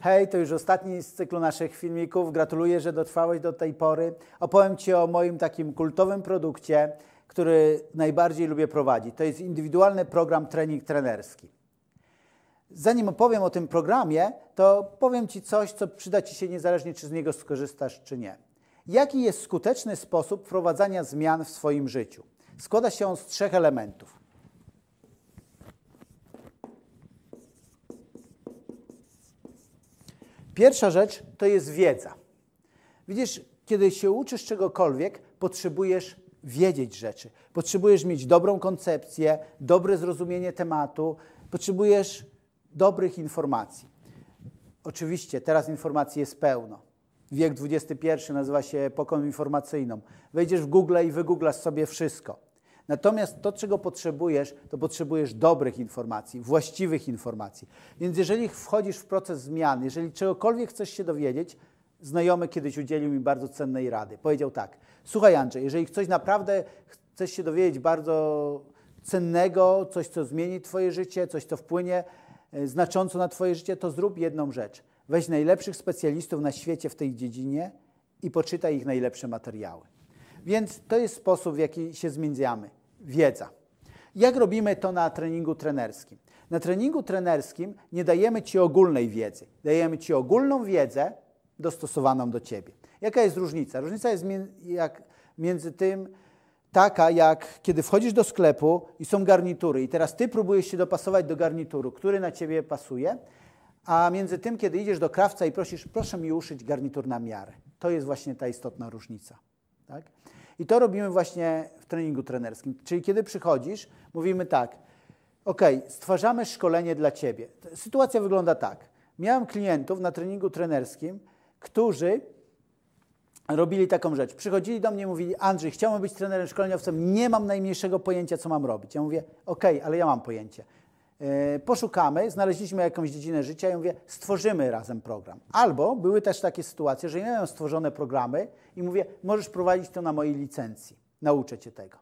Hej, to już ostatni z cyklu naszych filmików. Gratuluję, że dotrwałeś do tej pory. Opowiem Ci o moim takim kultowym produkcie, który najbardziej lubię prowadzić. To jest indywidualny program trening trenerski. Zanim opowiem o tym programie, to powiem Ci coś, co przyda Ci się niezależnie, czy z niego skorzystasz, czy nie. Jaki jest skuteczny sposób wprowadzania zmian w swoim życiu? Składa się on z trzech elementów. Pierwsza rzecz to jest wiedza. Widzisz, kiedy się uczysz czegokolwiek, potrzebujesz wiedzieć rzeczy. Potrzebujesz mieć dobrą koncepcję, dobre zrozumienie tematu, potrzebujesz dobrych informacji. Oczywiście, teraz informacji jest pełno. Wiek XXI nazywa się epoką informacyjną. Wejdziesz w Google i wygooglasz sobie wszystko. Natomiast to, czego potrzebujesz, to potrzebujesz dobrych informacji, właściwych informacji. Więc jeżeli wchodzisz w proces zmian, jeżeli czegokolwiek chcesz się dowiedzieć, znajomy kiedyś udzielił mi bardzo cennej rady. Powiedział tak: Słuchaj, Andrzej, jeżeli coś naprawdę chcesz się dowiedzieć bardzo cennego, coś, co zmieni Twoje życie, coś, co wpłynie e, znacząco na Twoje życie, to zrób jedną rzecz. Weź najlepszych specjalistów na świecie w tej dziedzinie i poczytaj ich najlepsze materiały. Więc to jest sposób, w jaki się zmieniamy. Wiedza. Jak robimy to na treningu trenerskim? Na treningu trenerskim nie dajemy Ci ogólnej wiedzy. Dajemy Ci ogólną wiedzę dostosowaną do Ciebie. Jaka jest różnica? Różnica jest między tym taka, jak kiedy wchodzisz do sklepu i są garnitury i teraz Ty próbujesz się dopasować do garnituru, który na Ciebie pasuje, a między tym, kiedy idziesz do krawca i prosisz, proszę mi uszyć garnitur na miarę. To jest właśnie ta istotna różnica. Tak? I to robimy właśnie w treningu trenerskim. Czyli kiedy przychodzisz, mówimy tak, ok, stwarzamy szkolenie dla Ciebie. Sytuacja wygląda tak. Miałem klientów na treningu trenerskim, którzy robili taką rzecz. Przychodzili do mnie i mówili, Andrzej, chciałbym być trenerem szkoleniowcem, nie mam najmniejszego pojęcia, co mam robić. Ja mówię, ok, ale ja mam pojęcie. E, poszukamy, znaleźliśmy jakąś dziedzinę życia i mówię, stworzymy razem program. Albo były też takie sytuacje, że ja miałem stworzone programy i mówię, możesz prowadzić to na mojej licencji, nauczę cię tego.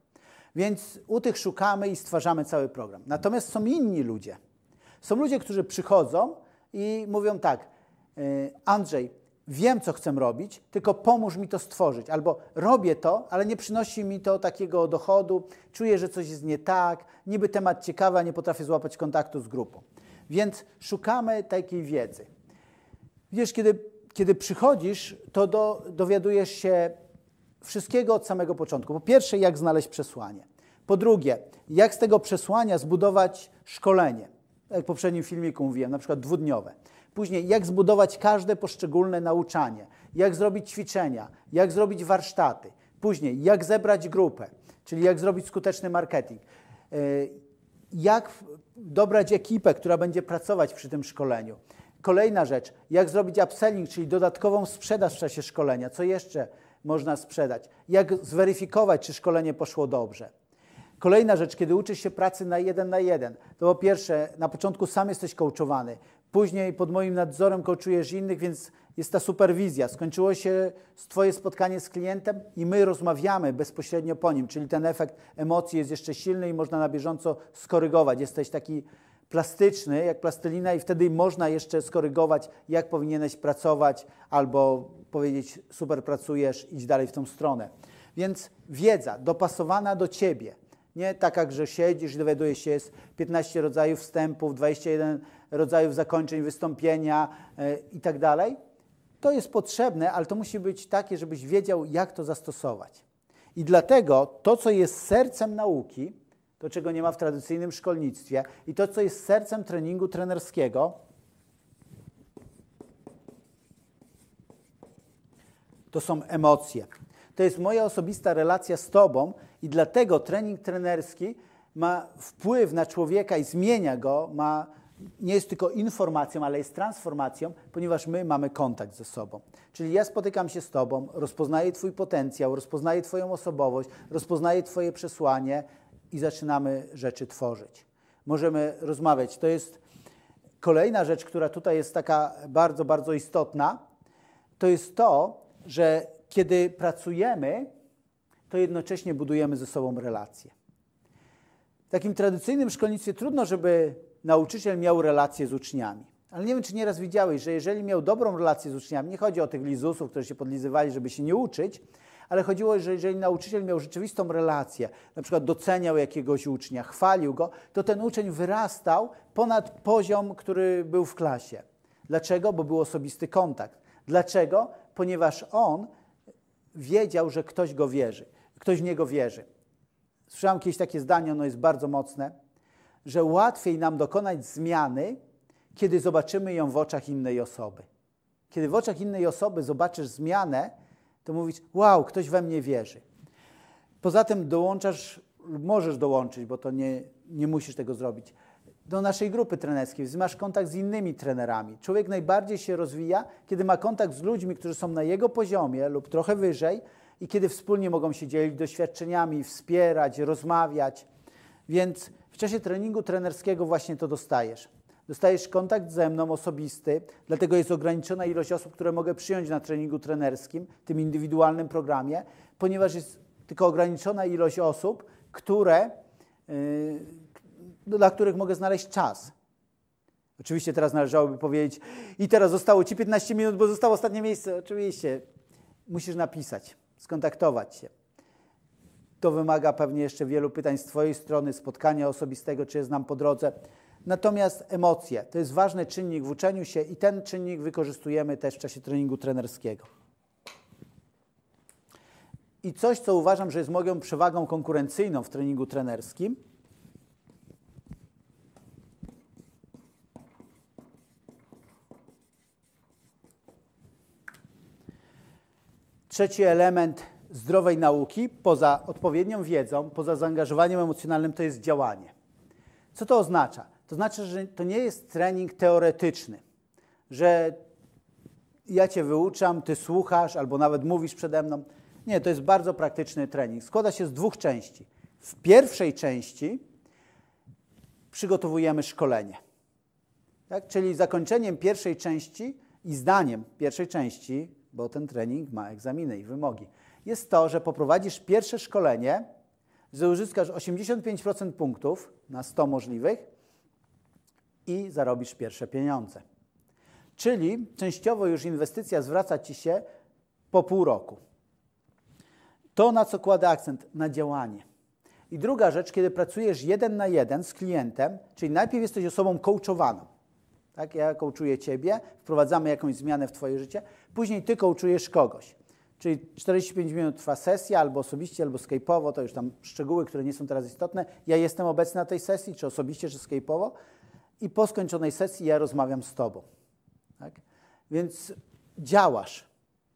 Więc u tych szukamy i stwarzamy cały program. Natomiast są inni ludzie. Są ludzie, którzy przychodzą i mówią tak, e, Andrzej, wiem, co chcę robić, tylko pomóż mi to stworzyć. Albo robię to, ale nie przynosi mi to takiego dochodu, czuję, że coś jest nie tak, niby temat ciekawy, a nie potrafię złapać kontaktu z grupą. Więc szukamy takiej wiedzy. Wiesz, kiedy, kiedy przychodzisz, to do, dowiadujesz się wszystkiego od samego początku. Po pierwsze, jak znaleźć przesłanie. Po drugie, jak z tego przesłania zbudować szkolenie. Jak w poprzednim filmiku mówiłem, na przykład dwudniowe. Później, jak zbudować każde poszczególne nauczanie, jak zrobić ćwiczenia, jak zrobić warsztaty. Później, jak zebrać grupę, czyli jak zrobić skuteczny marketing. E, jak dobrać ekipę, która będzie pracować przy tym szkoleniu. Kolejna rzecz, jak zrobić upselling, czyli dodatkową sprzedaż w czasie szkolenia. Co jeszcze można sprzedać? Jak zweryfikować, czy szkolenie poszło dobrze. Kolejna rzecz, kiedy uczysz się pracy na jeden na jeden, to po pierwsze, na początku sam jesteś coachowany, później pod moim nadzorem coachujesz innych, więc jest ta superwizja. Skończyło się Twoje spotkanie z klientem i my rozmawiamy bezpośrednio po nim, czyli ten efekt emocji jest jeszcze silny i można na bieżąco skorygować. Jesteś taki plastyczny, jak plastelina i wtedy można jeszcze skorygować, jak powinieneś pracować albo powiedzieć super pracujesz, idź dalej w tą stronę. Więc wiedza dopasowana do Ciebie – nie taka, że siedzisz dowiadujesz się, jest 15 rodzajów wstępów, 21 rodzajów zakończeń wystąpienia yy, i tak dalej. To jest potrzebne, ale to musi być takie, żebyś wiedział, jak to zastosować. I dlatego to, co jest sercem nauki, to czego nie ma w tradycyjnym szkolnictwie, i to, co jest sercem treningu trenerskiego, to są emocje. To jest moja osobista relacja z Tobą i dlatego trening trenerski ma wpływ na człowieka i zmienia go, ma, nie jest tylko informacją, ale jest transformacją, ponieważ my mamy kontakt ze sobą. Czyli ja spotykam się z Tobą, rozpoznaję Twój potencjał, rozpoznaję Twoją osobowość, rozpoznaję Twoje przesłanie i zaczynamy rzeczy tworzyć. Możemy rozmawiać. To jest kolejna rzecz, która tutaj jest taka bardzo, bardzo istotna. To jest to, że kiedy pracujemy, to jednocześnie budujemy ze sobą relacje. W takim tradycyjnym szkolnictwie trudno, żeby nauczyciel miał relacje z uczniami. Ale nie wiem, czy nieraz widziałeś, że jeżeli miał dobrą relację z uczniami, nie chodzi o tych lizusów, którzy się podlizywali, żeby się nie uczyć, ale chodziło, że jeżeli nauczyciel miał rzeczywistą relację, na przykład doceniał jakiegoś ucznia, chwalił go, to ten uczeń wyrastał ponad poziom, który był w klasie. Dlaczego? Bo był osobisty kontakt. Dlaczego? Ponieważ on wiedział, że ktoś go wierzy, ktoś w niego wierzy. Słyszałem kiedyś takie zdanie, ono jest bardzo mocne, że łatwiej nam dokonać zmiany, kiedy zobaczymy ją w oczach innej osoby. Kiedy w oczach innej osoby zobaczysz zmianę, to mówisz, wow, ktoś we mnie wierzy. Poza tym dołączasz, możesz dołączyć, bo to nie, nie musisz tego zrobić, do naszej grupy trenerskiej, masz kontakt z innymi trenerami. Człowiek najbardziej się rozwija, kiedy ma kontakt z ludźmi, którzy są na jego poziomie lub trochę wyżej i kiedy wspólnie mogą się dzielić doświadczeniami, wspierać, rozmawiać. Więc w czasie treningu trenerskiego właśnie to dostajesz. Dostajesz kontakt ze mną osobisty, dlatego jest ograniczona ilość osób, które mogę przyjąć na treningu trenerskim, tym indywidualnym programie, ponieważ jest tylko ograniczona ilość osób, które, yy, dla których mogę znaleźć czas. Oczywiście teraz należałoby powiedzieć, i teraz zostało Ci 15 minut, bo zostało ostatnie miejsce. Oczywiście, musisz napisać, skontaktować się. To wymaga pewnie jeszcze wielu pytań z Twojej strony, spotkania osobistego, czy jest nam po drodze. Natomiast emocje to jest ważny czynnik w uczeniu się i ten czynnik wykorzystujemy też w czasie treningu trenerskiego. I coś, co uważam, że jest moją przewagą konkurencyjną w treningu trenerskim, Trzeci element zdrowej nauki, poza odpowiednią wiedzą, poza zaangażowaniem emocjonalnym, to jest działanie. Co to oznacza? To znaczy, że to nie jest trening teoretyczny, że ja cię wyuczam, ty słuchasz albo nawet mówisz przede mną. Nie, to jest bardzo praktyczny trening. Składa się z dwóch części. W pierwszej części przygotowujemy szkolenie. Tak? Czyli zakończeniem pierwszej części i zdaniem pierwszej części, bo ten trening ma egzaminy i wymogi, jest to, że poprowadzisz pierwsze szkolenie, że uzyskasz 85% punktów na 100 możliwych i zarobisz pierwsze pieniądze. Czyli częściowo już inwestycja zwraca ci się po pół roku. To, na co kładę akcent, na działanie. I druga rzecz, kiedy pracujesz jeden na jeden z klientem, czyli najpierw jesteś osobą coachowaną. Tak, ja coachuję ciebie, wprowadzamy jakąś zmianę w twoje życie, później ty coachujesz kogoś. Czyli 45 minut trwa sesja, albo osobiście, albo skype'owo, to już tam szczegóły, które nie są teraz istotne. Ja jestem obecny na tej sesji, czy osobiście, czy skype'owo i po skończonej sesji ja rozmawiam z Tobą. Tak? Więc działasz,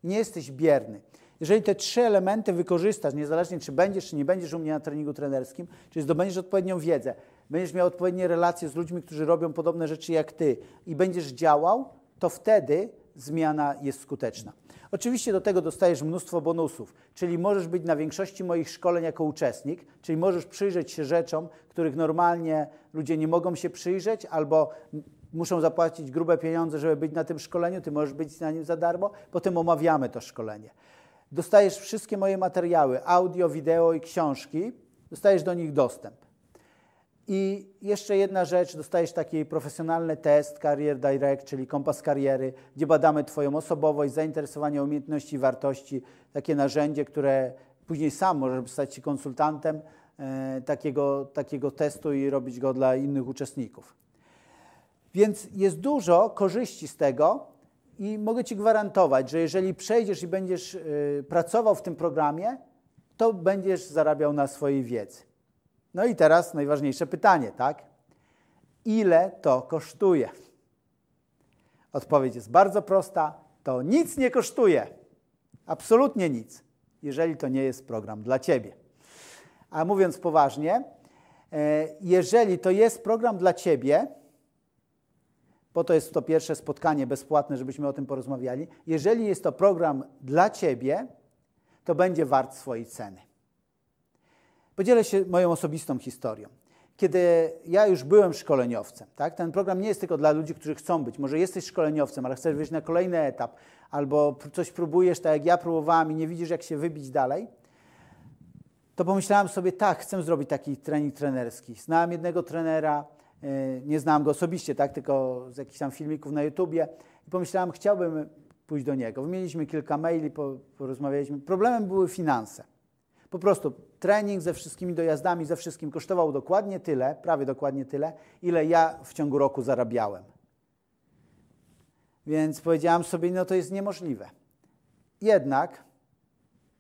nie jesteś bierny. Jeżeli te trzy elementy wykorzystasz, niezależnie czy będziesz, czy nie będziesz u mnie na treningu trenerskim, czyli zdobędziesz odpowiednią wiedzę, będziesz miał odpowiednie relacje z ludźmi, którzy robią podobne rzeczy jak Ty i będziesz działał, to wtedy zmiana jest skuteczna. Oczywiście do tego dostajesz mnóstwo bonusów, czyli możesz być na większości moich szkoleń jako uczestnik, czyli możesz przyjrzeć się rzeczom, których normalnie ludzie nie mogą się przyjrzeć albo muszą zapłacić grube pieniądze, żeby być na tym szkoleniu, ty możesz być na nim za darmo, potem omawiamy to szkolenie. Dostajesz wszystkie moje materiały, audio, wideo i książki, dostajesz do nich dostęp. I jeszcze jedna rzecz, dostajesz taki profesjonalny test Career Direct, czyli kompas kariery, gdzie badamy Twoją osobowość, zainteresowanie, umiejętności wartości, takie narzędzie, które później sam możesz stać się konsultantem e, takiego, takiego testu i robić go dla innych uczestników. Więc jest dużo korzyści z tego i mogę Ci gwarantować, że jeżeli przejdziesz i będziesz y, pracował w tym programie, to będziesz zarabiał na swojej wiedzy. No i teraz najważniejsze pytanie, tak? Ile to kosztuje? Odpowiedź jest bardzo prosta. To nic nie kosztuje. Absolutnie nic, jeżeli to nie jest program dla Ciebie. A mówiąc poważnie, e, jeżeli to jest program dla Ciebie, po to jest to pierwsze spotkanie bezpłatne, żebyśmy o tym porozmawiali. Jeżeli jest to program dla Ciebie, to będzie wart swojej ceny. Podzielę się moją osobistą historią. Kiedy ja już byłem szkoleniowcem, tak? ten program nie jest tylko dla ludzi, którzy chcą być. Może jesteś szkoleniowcem, ale chcesz wyjść na kolejny etap, albo coś próbujesz, tak jak ja próbowałem i nie widzisz, jak się wybić dalej. To pomyślałem sobie, tak, chcę zrobić taki trening trenerski. Znałem jednego trenera, E, nie znałem go osobiście, tak, tylko z jakichś tam filmików na YouTubie i pomyślałem, chciałbym pójść do niego. Wymieniliśmy kilka maili, porozmawialiśmy. Problemem były finanse. Po prostu trening ze wszystkimi dojazdami, ze wszystkim kosztował dokładnie tyle, prawie dokładnie tyle, ile ja w ciągu roku zarabiałem. Więc powiedziałam sobie, no to jest niemożliwe. Jednak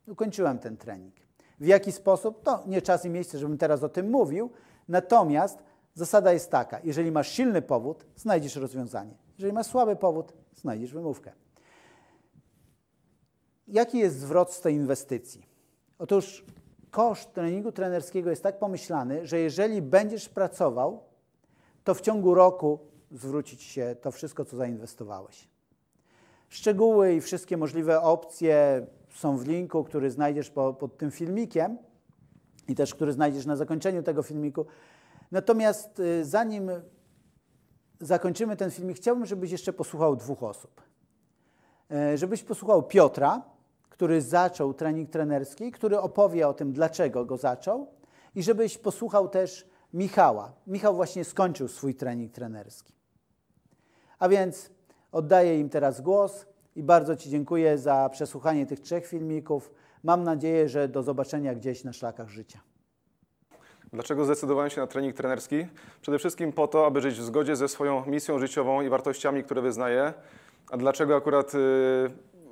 ukończyłem ten trening. W jaki sposób? To nie czas i miejsce, żebym teraz o tym mówił. Natomiast zasada jest taka: jeżeli masz silny powód, znajdziesz rozwiązanie. Jeżeli masz słaby powód, znajdziesz wymówkę. Jaki jest zwrot z tej inwestycji? Otóż koszt treningu trenerskiego jest tak pomyślany, że jeżeli będziesz pracował, to w ciągu roku zwróci ci się to wszystko, co zainwestowałeś. Szczegóły i wszystkie możliwe opcje są w linku, który znajdziesz po, pod tym filmikiem i też który znajdziesz na zakończeniu tego filmiku. Natomiast y, zanim zakończymy ten filmik, chciałbym, żebyś jeszcze posłuchał dwóch osób. E, żebyś posłuchał Piotra, który zaczął trening trenerski, który opowie o tym, dlaczego go zaczął, i żebyś posłuchał też Michała. Michał właśnie skończył swój trening trenerski. A więc oddaję im teraz głos i bardzo Ci dziękuję za przesłuchanie tych trzech filmików. Mam nadzieję, że do zobaczenia gdzieś na szlakach życia. Dlaczego zdecydowałem się na trening trenerski? Przede wszystkim po to, aby żyć w zgodzie ze swoją misją życiową i wartościami, które wyznaję. A dlaczego akurat y,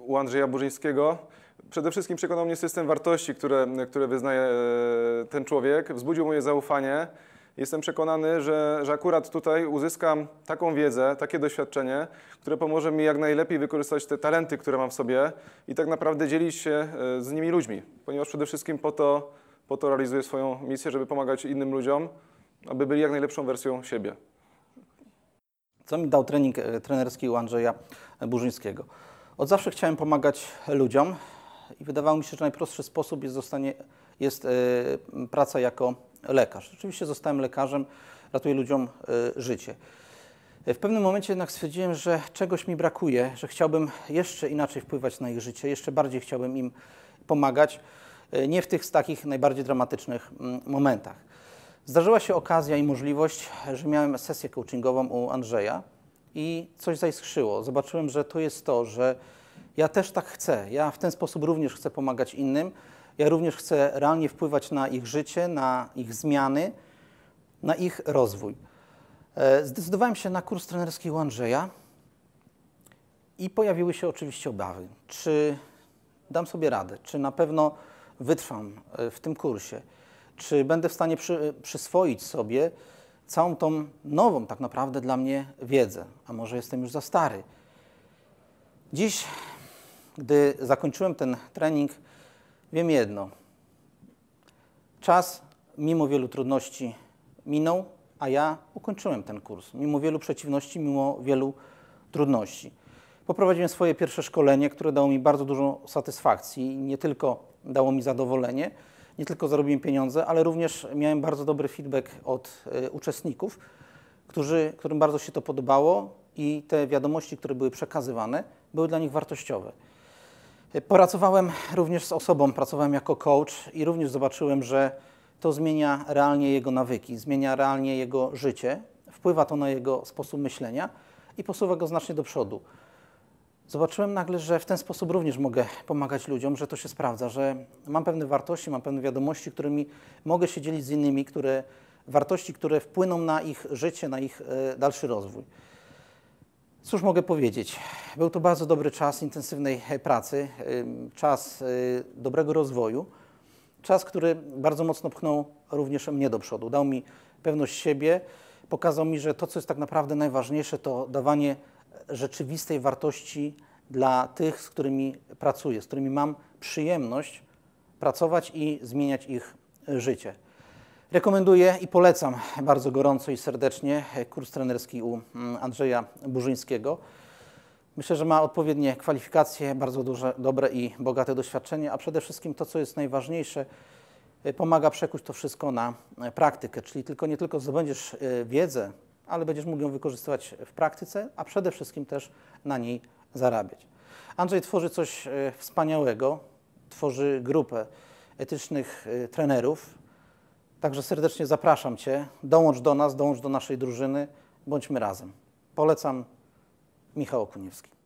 u Andrzeja Burzyńskiego? Przede wszystkim przekonał mnie system wartości, które, które wyznaje e, ten człowiek, wzbudził moje zaufanie. Jestem przekonany, że, że akurat tutaj uzyskam taką wiedzę, takie doświadczenie, które pomoże mi jak najlepiej wykorzystać te talenty, które mam w sobie i tak naprawdę dzielić się e, z nimi ludźmi, ponieważ przede wszystkim po to, po to realizuję swoją misję, żeby pomagać innym ludziom, aby byli jak najlepszą wersją siebie. Co mi dał trening e, trenerski u Andrzeja Burzyńskiego? Od zawsze chciałem pomagać ludziom, i wydawało mi się, że najprostszy sposób jest, zostanie, jest e, praca jako lekarz. Rzeczywiście zostałem lekarzem, ratuję ludziom e, życie. W pewnym momencie jednak stwierdziłem, że czegoś mi brakuje, że chciałbym jeszcze inaczej wpływać na ich życie, jeszcze bardziej chciałbym im pomagać, e, nie w tych takich najbardziej dramatycznych mm, momentach. Zdarzyła się okazja i możliwość, że miałem sesję coachingową u Andrzeja i coś zaiskrzyło. Zobaczyłem, że to jest to, że ja też tak chcę. Ja w ten sposób również chcę pomagać innym. Ja również chcę realnie wpływać na ich życie, na ich zmiany, na ich rozwój. E, zdecydowałem się na kurs trenerski u Andrzeja i pojawiły się oczywiście obawy, czy dam sobie radę, czy na pewno wytrwam e, w tym kursie, czy będę w stanie przy, przyswoić sobie całą tą nową tak naprawdę dla mnie wiedzę, a może jestem już za stary. Dziś gdy zakończyłem ten trening, wiem jedno. Czas, mimo wielu trudności, minął, a ja ukończyłem ten kurs. Mimo wielu przeciwności, mimo wielu trudności. Poprowadziłem swoje pierwsze szkolenie, które dało mi bardzo dużo satysfakcji. Nie tylko dało mi zadowolenie, nie tylko zarobiłem pieniądze, ale również miałem bardzo dobry feedback od y, uczestników, którzy, którym bardzo się to podobało i te wiadomości, które były przekazywane, były dla nich wartościowe. Pracowałem również z osobą, pracowałem jako coach i również zobaczyłem, że to zmienia realnie jego nawyki, zmienia realnie jego życie, wpływa to na jego sposób myślenia i posuwa go znacznie do przodu. Zobaczyłem nagle, że w ten sposób również mogę pomagać ludziom, że to się sprawdza, że mam pewne wartości, mam pewne wiadomości, którymi mogę się dzielić z innymi, które, wartości, które wpłyną na ich życie, na ich e, dalszy rozwój. Cóż mogę powiedzieć? Był to bardzo dobry czas intensywnej pracy, czas y, dobrego rozwoju, czas, który bardzo mocno pchnął również mnie do przodu. Dał mi pewność siebie, pokazał mi, że to, co jest tak naprawdę najważniejsze, to dawanie rzeczywistej wartości dla tych, z którymi pracuję, z którymi mam przyjemność pracować i zmieniać ich życie. Rekomenduję i polecam bardzo gorąco i serdecznie kurs trenerski u mm, Andrzeja Burzyńskiego. Myślę, że ma odpowiednie kwalifikacje, bardzo duże, dobre i bogate doświadczenie, a przede wszystkim to, co jest najważniejsze, pomaga przekuć to wszystko na praktykę, czyli tylko nie tylko zdobędziesz y, wiedzę, ale będziesz mógł ją wykorzystywać w praktyce, a przede wszystkim też na niej zarabiać. Andrzej tworzy coś wspaniałego, tworzy grupę etycznych trenerów, Także serdecznie zapraszam Cię, dołącz do nas, dołącz do naszej drużyny, bądźmy razem. Polecam Michał Okuniewski.